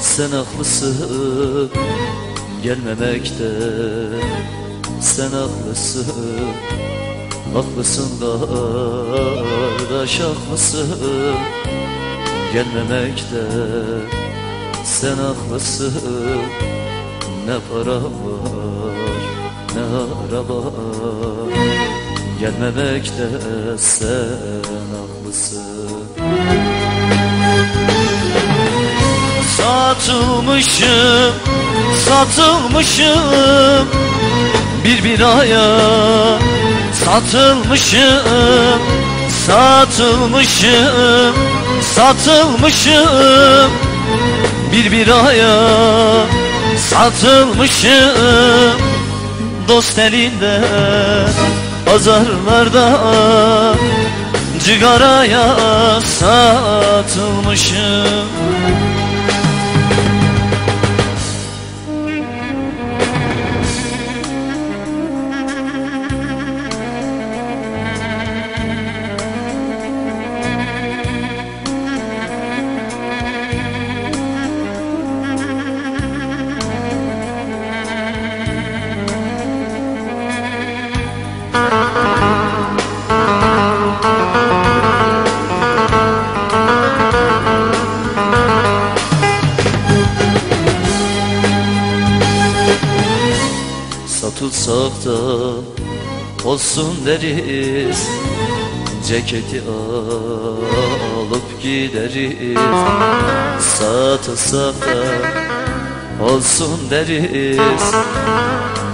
Sen haklısın gelmemekte. Sen haklısın Haklısın kardeş haklısın. Gelmemekte Sen haklısın. Ne para var ne araba Gelmemekte sen haklısın Satılmışım, satılmışım. Bir biraya Satılmışım, satılmışım Satılmışım. Bir biraya Satılmışım. Dost elinde Pazarlarda Cigaraya satılmışım Satılsak da olsun deriz. Ceketi alıp gideriz. Satılsak da olsun deriz.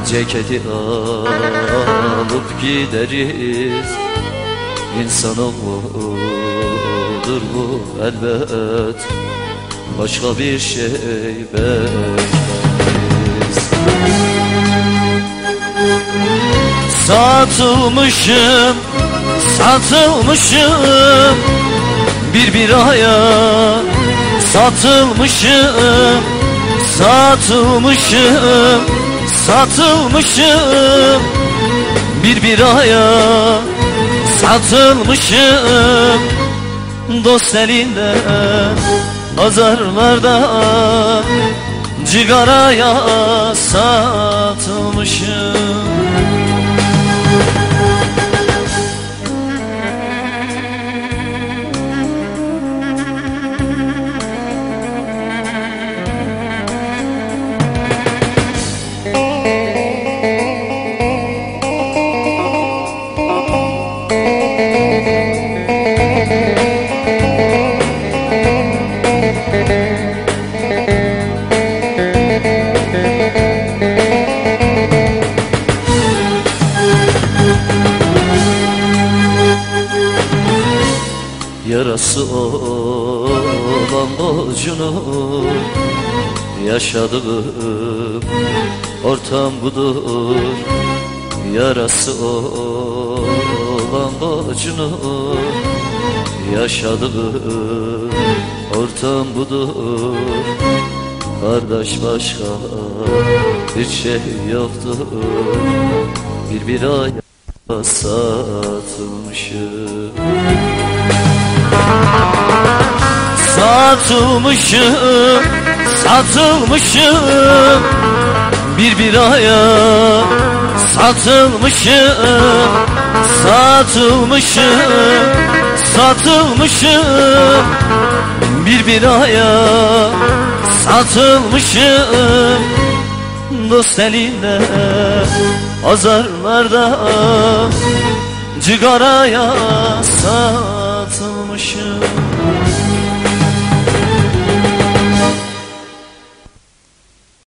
Ceketi alıp gideriz. İnsanoğludur bu elbet. Başka bir şey beklemeyiz Satılmışım, satılmışım. Bir biraya Satılmışım, satılmışım Satılmışım. Bir biraya Satılmışım. Dost elinde Pazarlarda Cigaraya satılmışım Yarası olan borcunu Yaşadığım ortam budur. Yarası olan borcunu Yaşadığım ortam budur. Kardeş başka bir şey yoktur. Bir bir ay satılmışım Satılmışım, satılmışım. Bir biraya Satılmışım, satılmışım Satılmışım. Bir biraya Satılmışım. Dost elinde Azarlarda Cigaraya satılmışım